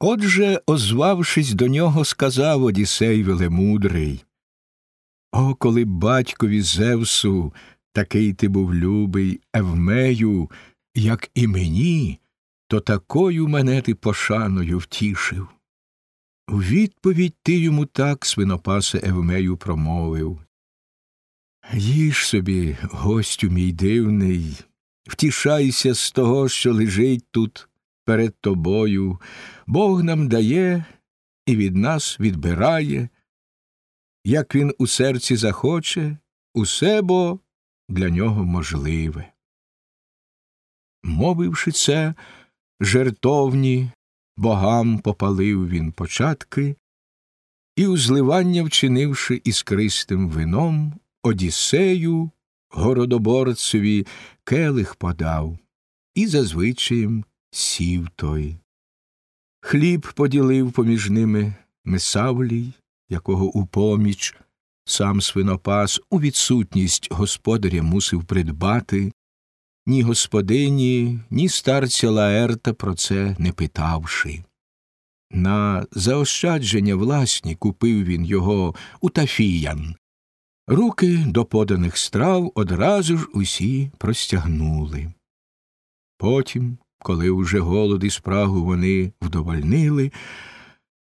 Отже, озвавшись до нього, сказав Одісей велемудрий О, коли батькові Зевсу, такий ти був любий, Евмею, як і мені, то такою мене ти пошаною втішив. У відповідь ти йому так, свинопасе Евмею, промовив Їж собі, гостю мій дивний, втішайся з того, що лежить тут перед тобою, Бог нам дає і від нас відбирає, як він у серці захоче, усе бо для нього можливе. Мовивши це, жертовні богам попалив він початки, і узливання вчинивши іскристим вином, Одіссею, городоборцеві, келих подав, і зазвичаєм сів той. Хліб поділив поміж ними Месавлій, якого у поміч сам свинопас у відсутність господаря мусив придбати, ні господині, ні старця Лаерта про це не питавши. На заощадження власні купив він його у тафіян. Руки до поданих страв одразу ж усі простягнули. Потім, коли уже голод і спрагу вони вдовольнили,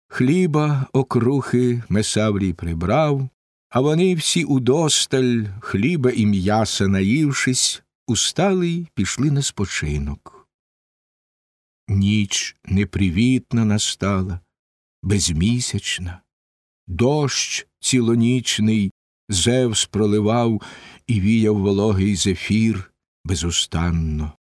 хліба окрухи Месаврій прибрав, а вони всі удосталь, хліба і м'яса наївшись, устали й пішли на спочинок. Ніч непривітна настала, безмісячна, дощ цілонічний Зевс проливав і віяв вологий зефір безустанно.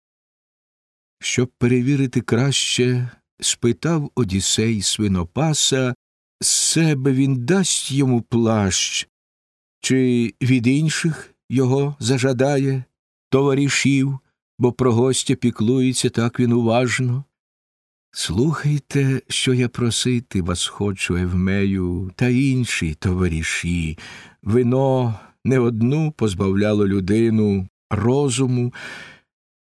Щоб перевірити краще, спитав Одісей свинопаса, з себе він дасть йому плащ, чи від інших його зажадає товаришів, бо про гостя піклується так він уважно. Слухайте, що я просити вас хочу, Евмею, та інші товариші. Вино не одну позбавляло людину розуму,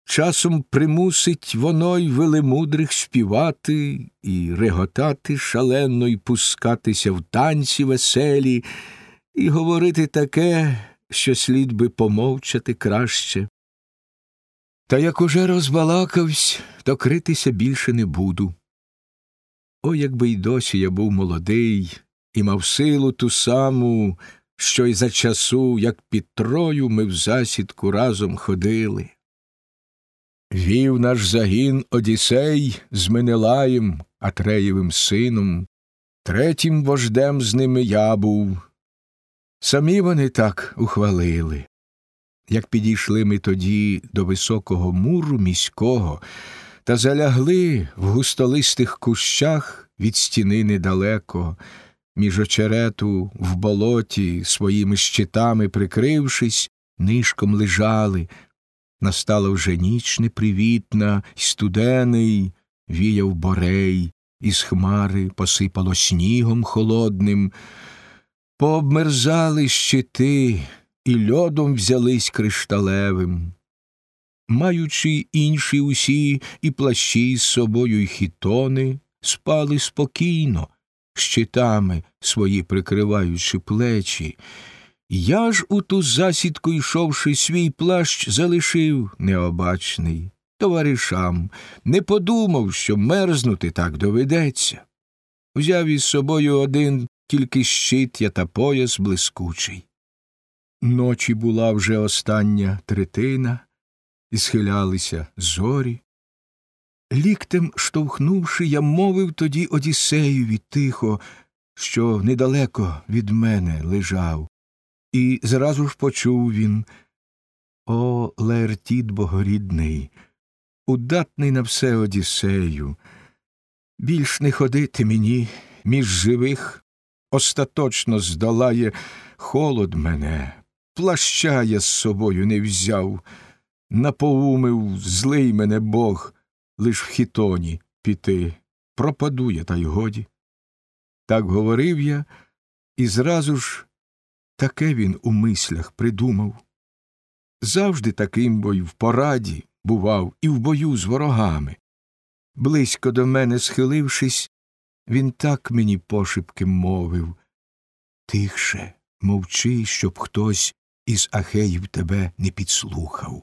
часом примусить воно й велемудрих співати і реготати шалено й пускатися в танці веселі, і говорити таке, що слід би помовчати краще. Та як уже розбалакавсь, то критися більше не буду. О, якби й досі я був молодий і мав силу ту саму, що й за часу, як під трою ми в засідку разом ходили. Вів наш загін Одісей з Менелаєм, Атреєвим сином, третім вождем з ними я був. Самі вони так ухвалили. Як підійшли ми тоді до високого муру міського та залягли в густолистих кущах від стіни недалеко, між очерету в болоті своїми щитами прикрившись, нишком лежали. Настала вже ніч непривітна, й студений, віяв борей, із хмари посипало снігом холодним, пообмерзали щити і льодом взялись кришталевим. Маючи інші усі і плащі з собою й хітони, спали спокійно, щитами свої прикриваючи плечі. Я ж у ту засідку, йшовши, свій плащ, залишив необачний товаришам, не подумав, що мерзнути так доведеться. Взяв із собою один тільки щит я та пояс блискучий. Ночі була вже остання третина, і схилялися зорі. Ліктем штовхнувши, я мовив тоді Одіссеєві тихо, що недалеко від мене лежав, і зразу ж почув він О, Лаертіт богорідний, удатний на все Одіссею, більш не ходити мені між живих, остаточно здолає холод мене, плаща я з собою не взяв, напоумив злий мене Бог лиш в хітоні піти, пропаду я, та й годі. Так говорив я, і зразу ж таке він у мислях придумав. Завжди таким бо й в пораді бував і в бою з ворогами. Близько до мене схилившись, Він так мені пошепки мовив. Тихше, мовчи, щоб хтось із ахеїв тебе не підслухав.